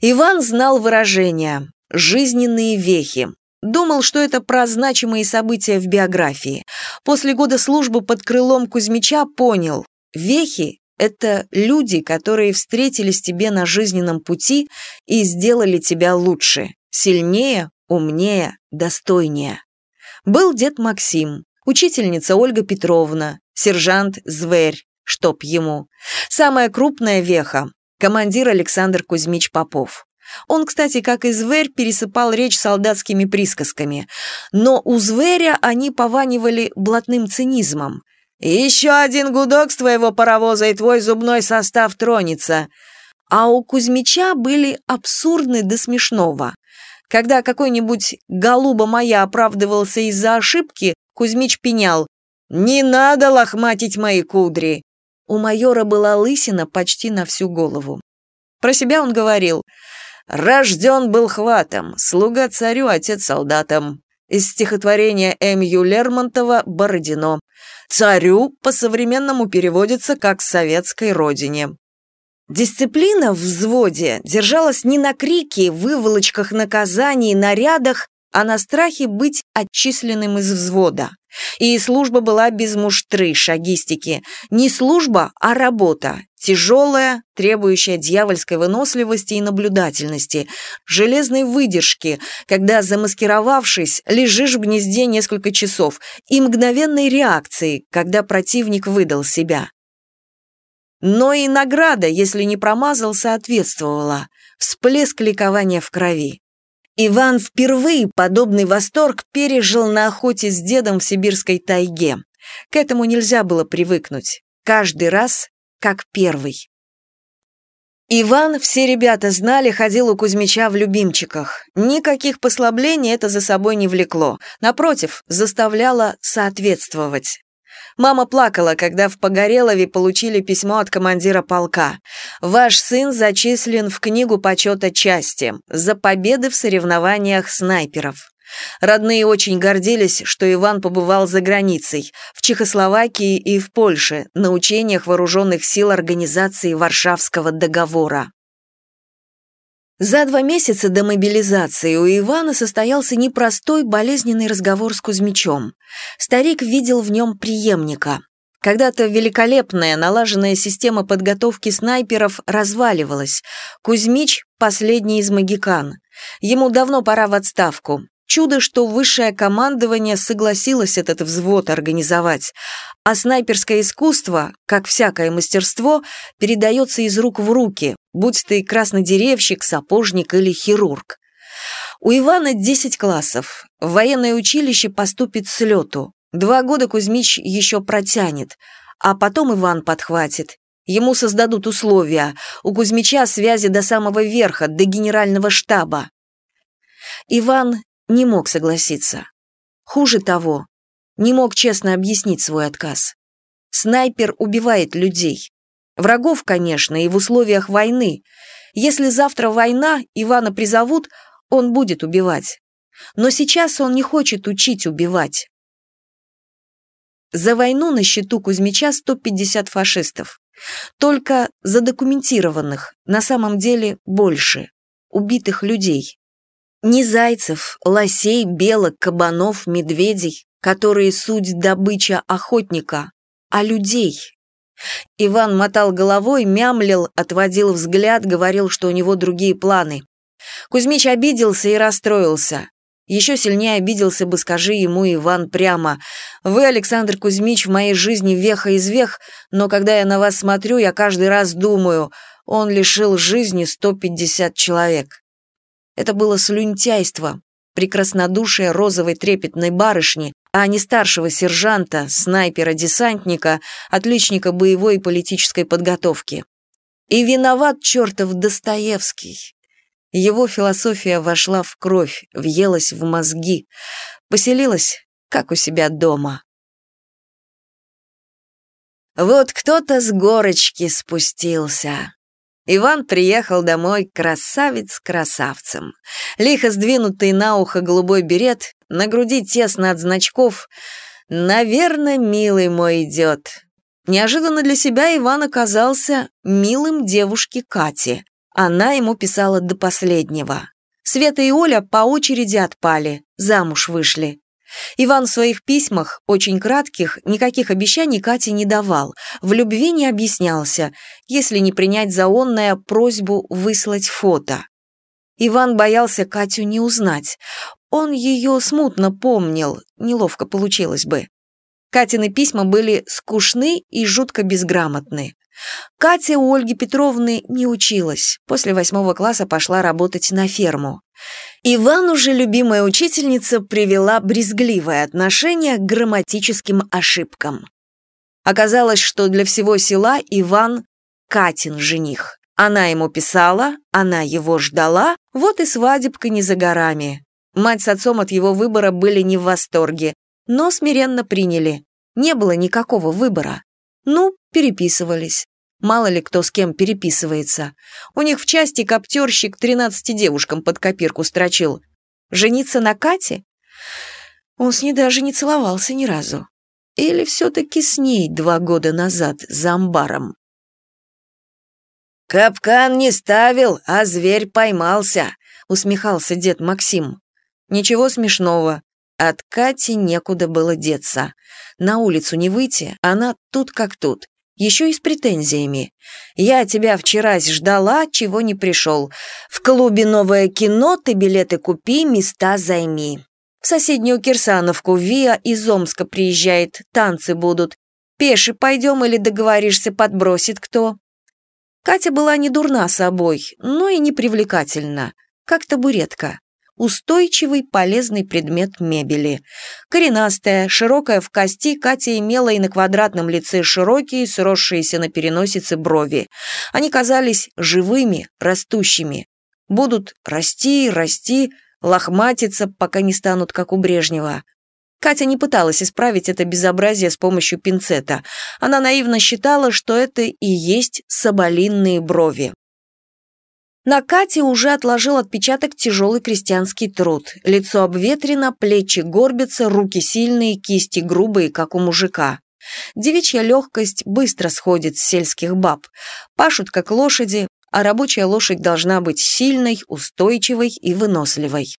Иван знал выражение «жизненные вехи». Думал, что это про значимые события в биографии. После года службы под крылом Кузьмича понял, вехи — это люди, которые встретились тебе на жизненном пути и сделали тебя лучше, сильнее, умнее, достойнее. Был дед Максим, учительница Ольга Петровна, сержант Зверь, чтоб ему. Самая крупная веха — командир Александр Кузьмич Попов. Он, кстати, как и зверь, пересыпал речь солдатскими присказками. Но у зверя они пованивали блатным цинизмом. «Еще один гудок с твоего паровоза, и твой зубной состав тронется». А у Кузьмича были абсурдны до смешного. Когда какой-нибудь «голуба моя» оправдывался из-за ошибки, Кузьмич пенял «Не надо лохматить мои кудри!» У майора была лысина почти на всю голову. Про себя он говорил «Рожден был хватом, слуга царю, отец солдатам». Из стихотворения М. Ю. Лермонтова «Бородино». «Царю» по-современному переводится как «советской родине». Дисциплина в взводе держалась не на крике, выволочках наказаний, нарядах, а на страхе быть отчисленным из взвода. И служба была без муштры, шагистики. Не служба, а работа. Тяжелая, требующая дьявольской выносливости и наблюдательности, железной выдержки, когда, замаскировавшись, лежишь в гнезде несколько часов, и мгновенной реакции, когда противник выдал себя. Но и награда, если не промазал, соответствовала. Всплеск ликования в крови. Иван впервые подобный восторг пережил на охоте с дедом в сибирской тайге. К этому нельзя было привыкнуть. Каждый раз как первый. Иван, все ребята знали, ходил у Кузьмича в любимчиках. Никаких послаблений это за собой не влекло. Напротив, заставляло соответствовать. Мама плакала, когда в Погорелове получили письмо от командира полка. «Ваш сын зачислен в книгу почета части за победы в соревнованиях снайперов». Родные очень гордились, что Иван побывал за границей, в Чехословакии и в Польше, на учениях вооруженных сил Организации Варшавского договора. За два месяца до мобилизации у Ивана состоялся непростой болезненный разговор с Кузьмичом. Старик видел в нем преемника. Когда-то великолепная налаженная система подготовки снайперов разваливалась. Кузьмич – последний из магикан. Ему давно пора в отставку. Чудо, что высшее командование согласилось этот взвод организовать, а снайперское искусство, как всякое мастерство, передается из рук в руки, будь ты краснодеревщик, сапожник или хирург. У Ивана 10 классов. В военное училище поступит с лету. Два года Кузьмич еще протянет, а потом Иван подхватит. Ему создадут условия. У Кузьмича связи до самого верха, до генерального штаба. Иван не мог согласиться. Хуже того, не мог честно объяснить свой отказ. Снайпер убивает людей. Врагов, конечно, и в условиях войны. Если завтра война, Ивана призовут, он будет убивать. Но сейчас он не хочет учить убивать. За войну на счету Кузьмича 150 фашистов. Только задокументированных, на самом деле больше, убитых людей. Не зайцев, лосей, белок, кабанов, медведей, которые суть добыча охотника, а людей. Иван мотал головой, мямлил, отводил взгляд, говорил, что у него другие планы. Кузьмич обиделся и расстроился. Еще сильнее обиделся бы, скажи ему Иван прямо. «Вы, Александр Кузьмич, в моей жизни веха из вех, но когда я на вас смотрю, я каждый раз думаю, он лишил жизни 150 человек». Это было слюнтяйство, прекраснодушие розовой трепетной барышни, а не старшего сержанта, снайпера-десантника, отличника боевой и политической подготовки. И виноват чертов Достоевский. Его философия вошла в кровь, въелась в мозги, поселилась, как у себя дома. Вот кто-то с горочки спустился. Иван приехал домой красавец красавцем. Лихо сдвинутый на ухо голубой берет, на груди тесно от значков. «Наверное, милый мой идет». Неожиданно для себя Иван оказался милым девушке Кате. Она ему писала до последнего. Света и Оля по очереди отпали, замуж вышли. Иван в своих письмах, очень кратких, никаких обещаний Кате не давал, в любви не объяснялся, если не принять заонное просьбу выслать фото. Иван боялся Катю не узнать. Он ее смутно помнил, неловко получилось бы. Катины письма были скучны и жутко безграмотны. Катя у Ольги Петровны не училась, после восьмого класса пошла работать на ферму. Ивану же любимая учительница привела брезгливое отношение к грамматическим ошибкам. Оказалось, что для всего села Иван – Катин жених. Она ему писала, она его ждала, вот и свадебка не за горами. Мать с отцом от его выбора были не в восторге, но смиренно приняли. Не было никакого выбора. Ну, переписывались. Мало ли кто с кем переписывается. У них в части коптерщик 13 девушкам под копирку строчил. Жениться на Кате? Он с ней даже не целовался ни разу. Или все-таки с ней два года назад за амбаром? «Капкан не ставил, а зверь поймался», — усмехался дед Максим. «Ничего смешного. От Кати некуда было деться. На улицу не выйти, она тут как тут. Еще и с претензиями. «Я тебя вчера ждала, чего не пришел. В клубе «Новое кино» ты билеты купи, места займи. В соседнюю Кирсановку Виа из Омска приезжает, танцы будут. Пеши пойдем или договоришься, подбросит кто?» Катя была не дурна собой, но и не привлекательна, как табуретка. Устойчивый, полезный предмет мебели. Коренастая, широкая в кости, Катя имела и на квадратном лице широкие, сросшиеся на переносице брови. Они казались живыми, растущими. Будут расти, расти, лохматиться, пока не станут, как у Брежнева. Катя не пыталась исправить это безобразие с помощью пинцета. Она наивно считала, что это и есть соболинные брови. На Кате уже отложил отпечаток тяжелый крестьянский труд. Лицо обветрено, плечи горбятся, руки сильные, кисти грубые, как у мужика. Девичья легкость быстро сходит с сельских баб. Пашут, как лошади, а рабочая лошадь должна быть сильной, устойчивой и выносливой.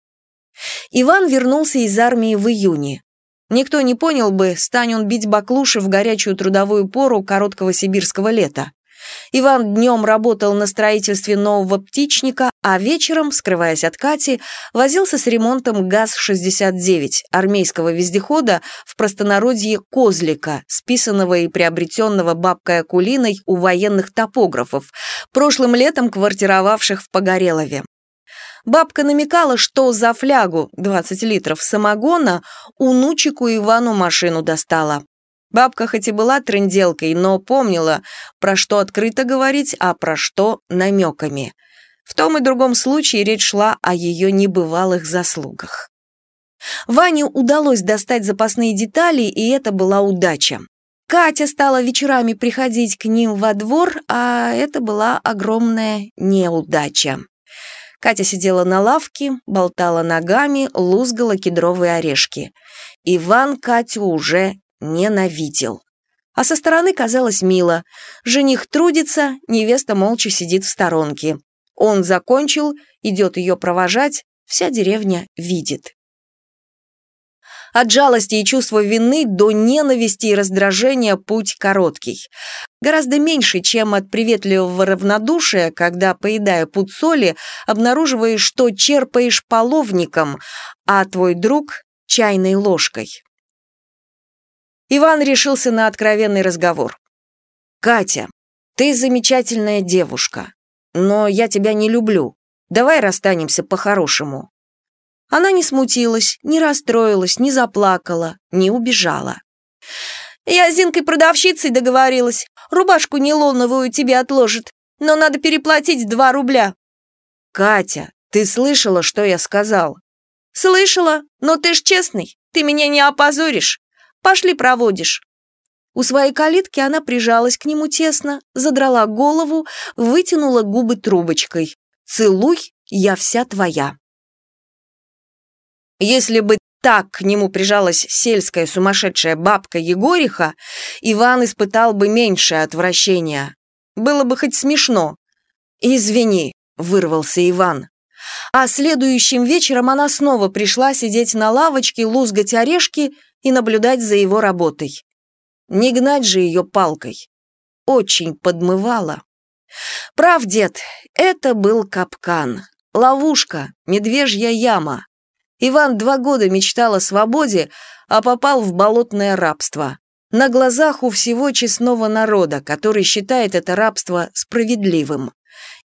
Иван вернулся из армии в июне. Никто не понял бы, стань он бить баклуши в горячую трудовую пору короткого сибирского лета. Иван днем работал на строительстве нового птичника, а вечером, скрываясь от Кати, возился с ремонтом ГАЗ-69, армейского вездехода, в простонародье «Козлика», списанного и приобретенного бабкой Акулиной у военных топографов, прошлым летом квартировавших в Погорелове. Бабка намекала, что за флягу, 20 литров самогона, у Нучику Ивану машину достала. Бабка хоть и была трынделкой, но помнила, про что открыто говорить, а про что намеками. В том и другом случае речь шла о ее небывалых заслугах. Ване удалось достать запасные детали, и это была удача. Катя стала вечерами приходить к ним во двор, а это была огромная неудача. Катя сидела на лавке, болтала ногами, лузгала кедровые орешки. Иван Катю уже ненавидел. А со стороны казалось мило. Жених трудится, невеста молча сидит в сторонке. Он закончил, идет ее провожать, вся деревня видит. От жалости и чувства вины до ненависти и раздражения путь короткий. Гораздо меньше, чем от приветливого равнодушия, когда, поедая пуд соли, обнаруживаешь, что черпаешь половником, а твой друг – чайной ложкой. Иван решился на откровенный разговор. «Катя, ты замечательная девушка, но я тебя не люблю. Давай расстанемся по-хорошему». Она не смутилась, не расстроилась, не заплакала, не убежала. «Я с Зинкой-продавщицей договорилась. Рубашку нейлоновую тебе отложит, но надо переплатить два рубля». «Катя, ты слышала, что я сказал?» «Слышала, но ты ж честный, ты меня не опозоришь. Пошли проводишь». У своей калитки она прижалась к нему тесно, задрала голову, вытянула губы трубочкой. «Целуй, я вся твоя». Если быть так к нему прижалась сельская сумасшедшая бабка Егориха, Иван испытал бы меньшее отвращение. Было бы хоть смешно. «Извини», — вырвался Иван. А следующим вечером она снова пришла сидеть на лавочке, лузгать орешки и наблюдать за его работой. Не гнать же ее палкой. Очень подмывала. Прав, дед, это был капкан. Ловушка, медвежья яма. Иван два года мечтал о свободе, а попал в болотное рабство. На глазах у всего честного народа, который считает это рабство справедливым.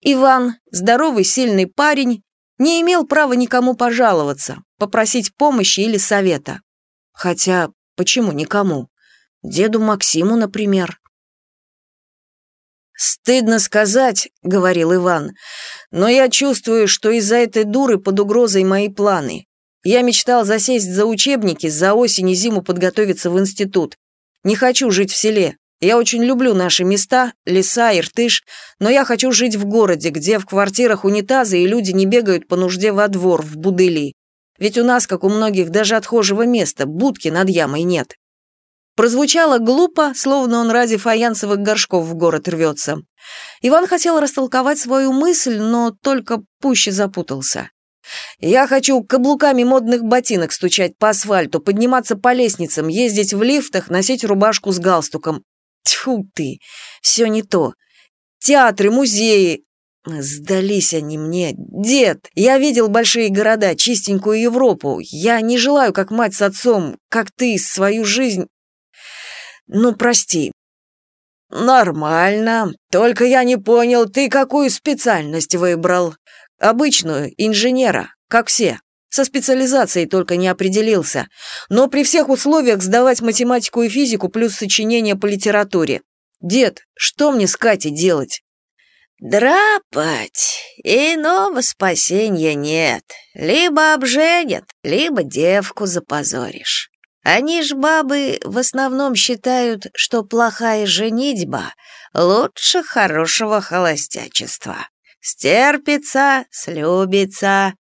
Иван, здоровый, сильный парень, не имел права никому пожаловаться, попросить помощи или совета. Хотя, почему никому? Деду Максиму, например. «Стыдно сказать», — говорил Иван, «но я чувствую, что из-за этой дуры под угрозой мои планы. Я мечтал засесть за учебники, за осень и зиму подготовиться в институт. Не хочу жить в селе. Я очень люблю наши места, леса, Иртыш, но я хочу жить в городе, где в квартирах унитазы и люди не бегают по нужде во двор, в будыли. Ведь у нас, как у многих, даже отхожего места, будки над ямой нет. Прозвучало глупо, словно он ради фаянсовых горшков в город рвется. Иван хотел растолковать свою мысль, но только пуще запутался. «Я хочу каблуками модных ботинок стучать по асфальту, подниматься по лестницам, ездить в лифтах, носить рубашку с галстуком. Тьфу ты, все не то. Театры, музеи. Сдались они мне. Дед, я видел большие города, чистенькую Европу. Я не желаю, как мать с отцом, как ты, свою жизнь... Ну, прости. Нормально. Только я не понял, ты какую специальность выбрал? Обычную, инженера, как все. Со специализацией только не определился. Но при всех условиях сдавать математику и физику плюс сочинение по литературе. Дед, что мне с Катей делать? Драпать. Иного спасения нет. Либо обженят, либо девку запозоришь. Они ж бабы в основном считают, что плохая женитьба лучше хорошего холостячества. Стерпится, слюбится.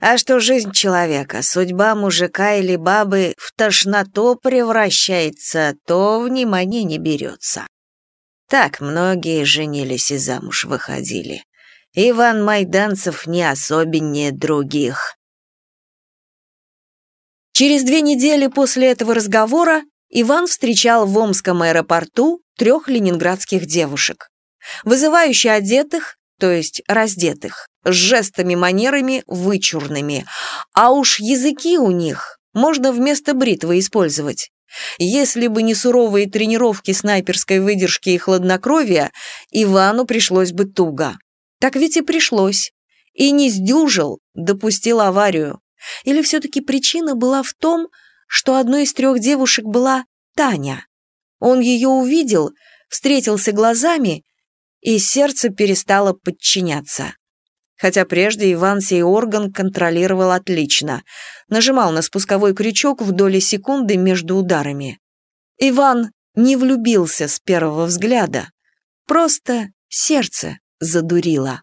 А что жизнь человека, судьба мужика или бабы в тошноту превращается, то внимание не берется. Так многие женились и замуж выходили. Иван Майданцев не особеннее других. Через две недели после этого разговора Иван встречал в Омском аэропорту трех ленинградских девушек. Вызывающе одетых, то есть раздетых, с жестами-манерами вычурными, а уж языки у них можно вместо бритвы использовать. Если бы не суровые тренировки снайперской выдержки и хладнокровия, Ивану пришлось бы туго. Так ведь и пришлось. И не сдюжил, допустил аварию. Или все-таки причина была в том, что одной из трех девушек была Таня. Он ее увидел, встретился глазами и сердце перестало подчиняться. Хотя прежде Иван сей орган контролировал отлично, нажимал на спусковой крючок в доли секунды между ударами. Иван не влюбился с первого взгляда, просто сердце задурило.